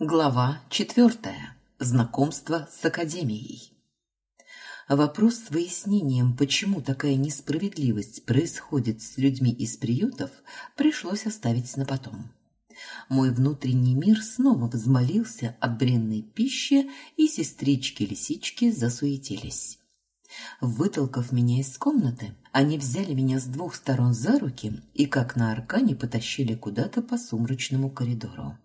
Глава четвертая. Знакомство с Академией. Вопрос с выяснением, почему такая несправедливость происходит с людьми из приютов, пришлось оставить на потом. Мой внутренний мир снова взмолился о бренной пище, и сестрички-лисички засуетились. Вытолкав меня из комнаты, они взяли меня с двух сторон за руки и, как на аркане, потащили куда-то по сумрачному коридору.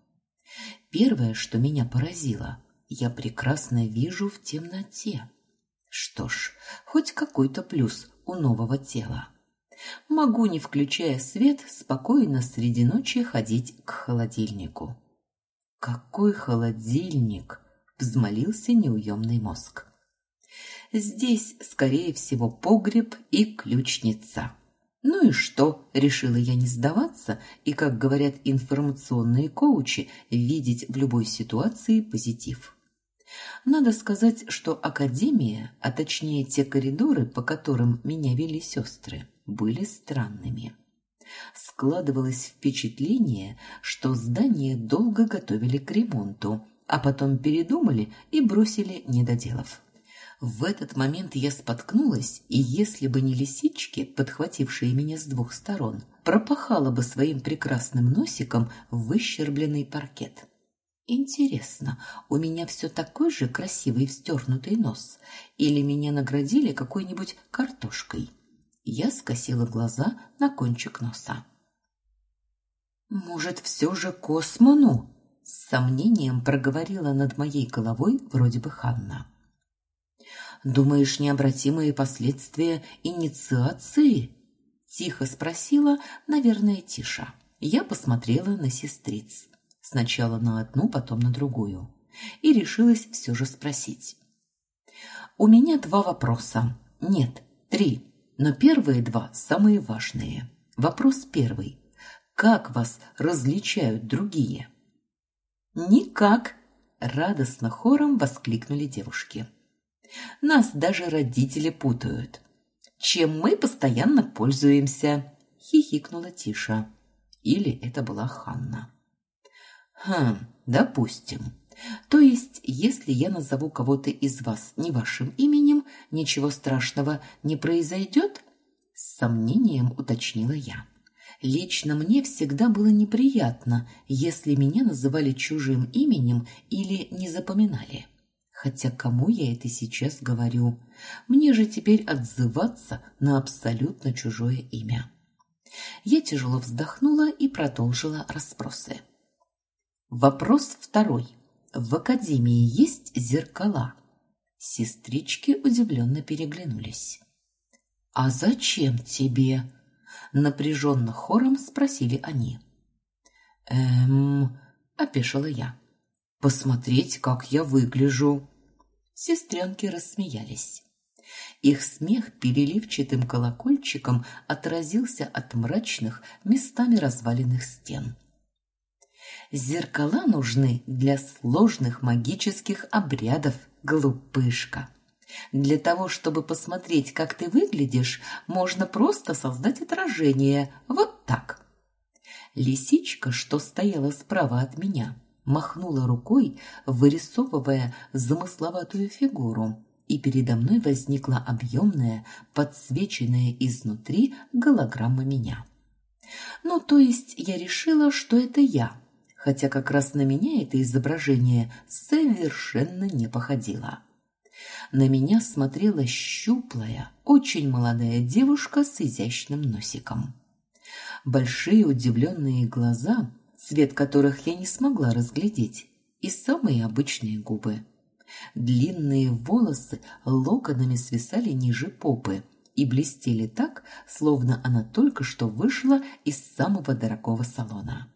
Первое, что меня поразило, я прекрасно вижу в темноте. Что ж, хоть какой-то плюс у нового тела. Могу, не включая свет, спокойно среди ночи ходить к холодильнику. Какой холодильник? взмолился неуемный мозг. Здесь, скорее всего, погреб и ключница. Ну и что, решила я не сдаваться и, как говорят информационные коучи, видеть в любой ситуации позитив. Надо сказать, что академия, а точнее те коридоры, по которым меня вели сестры, были странными. Складывалось впечатление, что здание долго готовили к ремонту, а потом передумали и бросили, не доделав. В этот момент я споткнулась, и если бы не лисички, подхватившие меня с двух сторон, пропахала бы своим прекрасным носиком выщербленный паркет. Интересно, у меня все такой же красивый встернутый нос, или меня наградили какой-нибудь картошкой? Я скосила глаза на кончик носа. Может, все же космону? С сомнением проговорила над моей головой вроде бы Ханна. Думаешь, необратимые последствия инициации? Тихо спросила, наверное, Тиша. Я посмотрела на сестриц. Сначала на одну, потом на другую. И решилась все же спросить. У меня два вопроса. Нет, три. Но первые два самые важные. Вопрос первый. Как вас различают другие? Никак, радостно хором воскликнули девушки. Нас даже родители путают. Чем мы постоянно пользуемся, хихикнула Тиша. Или это была Ханна. Хм, допустим. То есть, если я назову кого-то из вас не вашим именем, ничего страшного не произойдет? С сомнением уточнила я. Лично мне всегда было неприятно, если меня называли чужим именем или не запоминали. Хотя кому я это сейчас говорю? Мне же теперь отзываться на абсолютно чужое имя. Я тяжело вздохнула и продолжила расспросы. Вопрос второй. В академии есть зеркала? Сестрички удивленно переглянулись. А зачем тебе? напряженно хором спросили они. Эм, опешила я. Посмотреть, как я выгляжу. Сестренки рассмеялись. Их смех переливчатым колокольчиком отразился от мрачных, местами разваленных стен. Зеркала нужны для сложных магических обрядов, глупышка. Для того, чтобы посмотреть, как ты выглядишь, можно просто создать отражение, вот так. Лисичка, что стояла справа от меня, махнула рукой, вырисовывая замысловатую фигуру, и передо мной возникла объемная, подсвеченная изнутри голограмма меня. Ну, то есть я решила, что это я, хотя как раз на меня это изображение совершенно не походило. На меня смотрела щуплая, очень молодая девушка с изящным носиком. Большие удивленные глаза цвет которых я не смогла разглядеть, и самые обычные губы. Длинные волосы локонами свисали ниже попы и блестели так, словно она только что вышла из самого дорогого салона.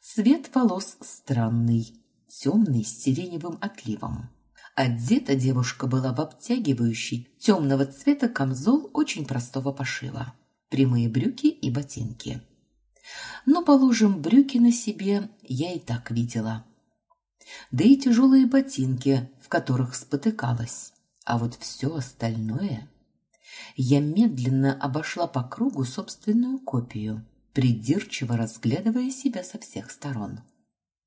Цвет волос странный, темный с сиреневым отливом. Одета девушка была в обтягивающий темного цвета камзол очень простого пошива, прямые брюки и ботинки. Но, положим, брюки на себе я и так видела. Да и тяжелые ботинки, в которых спотыкалась. А вот все остальное... Я медленно обошла по кругу собственную копию, придирчиво разглядывая себя со всех сторон.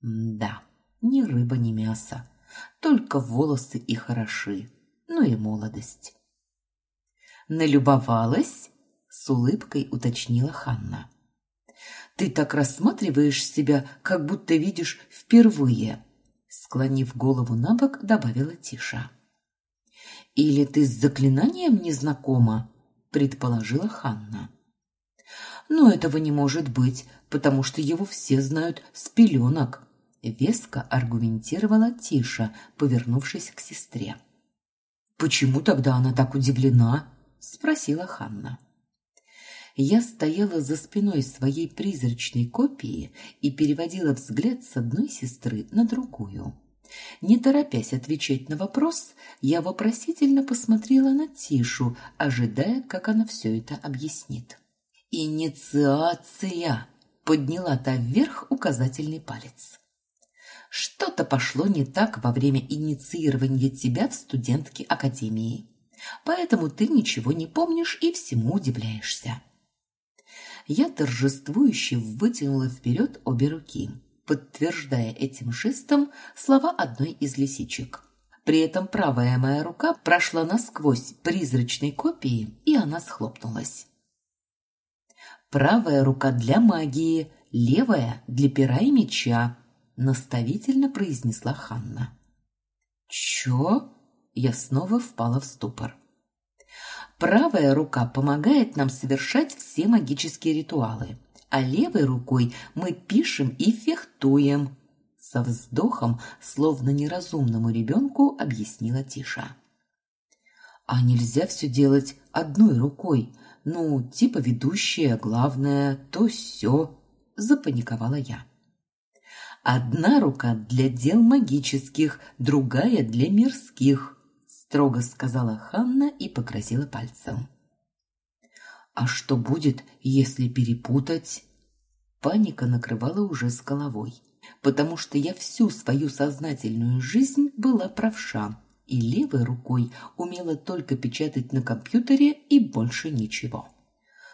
да, ни рыба, ни мясо. Только волосы и хороши, ну и молодость. «Налюбовалась?» — с улыбкой уточнила Ханна. «Ты так рассматриваешь себя, как будто видишь впервые», — склонив голову на бок, добавила Тиша. «Или ты с заклинанием не знакома?» — предположила Ханна. «Но этого не может быть, потому что его все знают с пеленок», — веско аргументировала Тиша, повернувшись к сестре. «Почему тогда она так удивлена?» — спросила Ханна. Я стояла за спиной своей призрачной копии и переводила взгляд с одной сестры на другую. Не торопясь отвечать на вопрос, я вопросительно посмотрела на Тишу, ожидая, как она все это объяснит. «Инициация!» — подняла та вверх указательный палец. «Что-то пошло не так во время инициирования тебя в студентке академии, поэтому ты ничего не помнишь и всему удивляешься». Я торжествующе вытянула вперед обе руки – подтверждая этим жестом слова одной из лисичек. При этом правая моя рука прошла насквозь призрачной копии, и она схлопнулась. Правая рука для магии, левая для пера и меча, наставительно произнесла Ханна. Чё? Я снова впала в ступор. Правая рука помогает нам совершать все магические ритуалы а левой рукой мы пишем и фехтуем. Со вздохом, словно неразумному ребенку, объяснила Тиша. А нельзя все делать одной рукой, ну, типа ведущая, главное, то все, запаниковала я. Одна рука для дел магических, другая для мирских, строго сказала Ханна и погрозила пальцем. А что будет, если перепутать? Паника накрывала уже с головой, потому что я всю свою сознательную жизнь была правша и левой рукой умела только печатать на компьютере и больше ничего.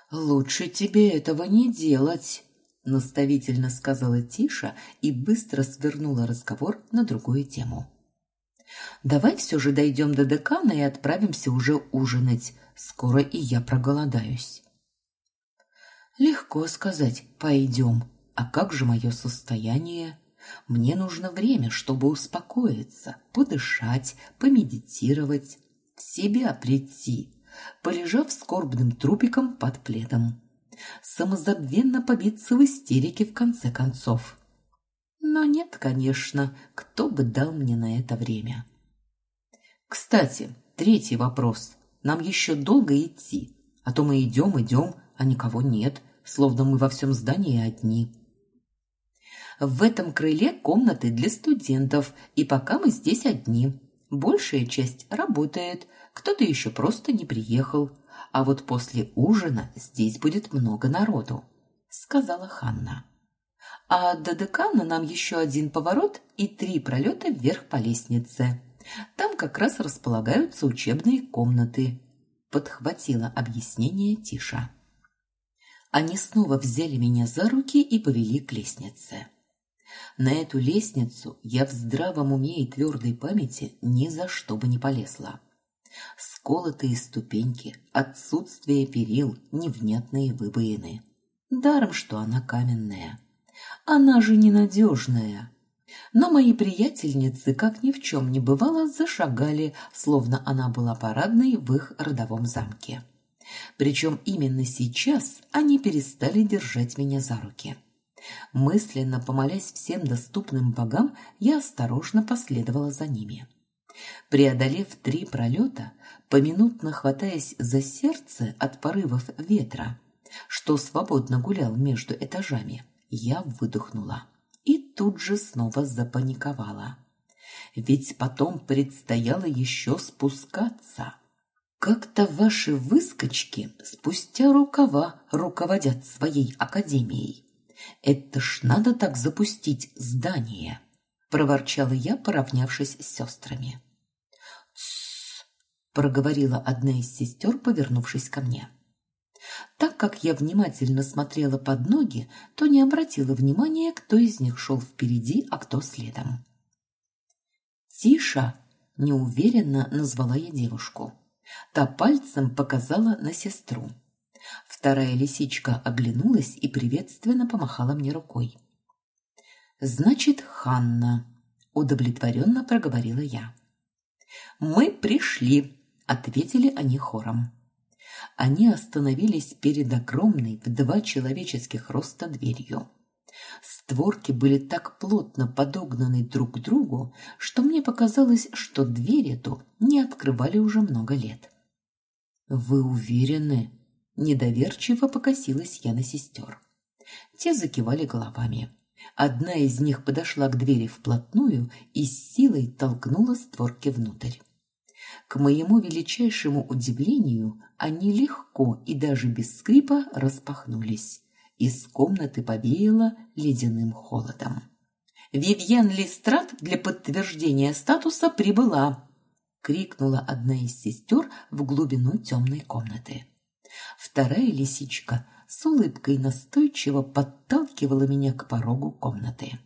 «Лучше тебе этого не делать», – наставительно сказала Тиша и быстро свернула разговор на другую тему. «Давай все же дойдем до декана и отправимся уже ужинать. Скоро и я проголодаюсь. Легко сказать «пойдем», а как же мое состояние? Мне нужно время, чтобы успокоиться, подышать, помедитировать, в себя прийти, полежав скорбным трупиком под пледом, самозабвенно побиться в истерике в конце концов. Но нет, конечно, кто бы дал мне на это время. Кстати, третий вопрос. Нам еще долго идти, а то мы идем, идем, а никого нет, словно мы во всем здании одни. В этом крыле комнаты для студентов, и пока мы здесь одни. Большая часть работает, кто-то еще просто не приехал. А вот после ужина здесь будет много народу, сказала Ханна. А до декана нам еще один поворот и три пролета вверх по лестнице. Там как раз располагаются учебные комнаты. Подхватила объяснение Тиша. Они снова взяли меня за руки и повели к лестнице. На эту лестницу я в здравом уме и твердой памяти ни за что бы не полезла. Сколотые ступеньки, отсутствие перил, невнятные выбоины. Даром, что она каменная. Она же ненадежная. Но мои приятельницы, как ни в чем не бывало, зашагали, словно она была парадной в их родовом замке. Причем именно сейчас они перестали держать меня за руки. Мысленно помолясь всем доступным богам, я осторожно последовала за ними. Преодолев три пролета, поминутно хватаясь за сердце от порывов ветра, что свободно гулял между этажами, я выдохнула и тут же снова запаниковала. Ведь потом предстояло еще спускаться. Как-то ваши выскочки спустя рукава руководят своей академией. Это ж надо так запустить здание, проворчала я, поравнявшись с сестрами. Проговорила одна из сестер, повернувшись ко мне. Так как я внимательно смотрела под ноги, то не обратила внимания, кто из них шел впереди, а кто следом. «Тиша!» – неуверенно назвала я девушку. Та пальцем показала на сестру. Вторая лисичка оглянулась и приветственно помахала мне рукой. «Значит, Ханна», – удовлетворенно проговорила я. «Мы пришли», – ответили они хором. Они остановились перед огромной в два человеческих роста дверью. Створки были так плотно подогнаны друг к другу, что мне показалось, что дверь эту не открывали уже много лет. «Вы уверены?» – недоверчиво покосилась я на сестер. Те закивали головами. Одна из них подошла к двери вплотную и с силой толкнула створки внутрь. К моему величайшему удивлению, они легко и даже без скрипа распахнулись. Из комнаты повеяло ледяным холодом. «Вивьен Листрат для подтверждения статуса прибыла!» — крикнула одна из сестер в глубину темной комнаты. Вторая лисичка с улыбкой настойчиво подталкивала меня к порогу комнаты.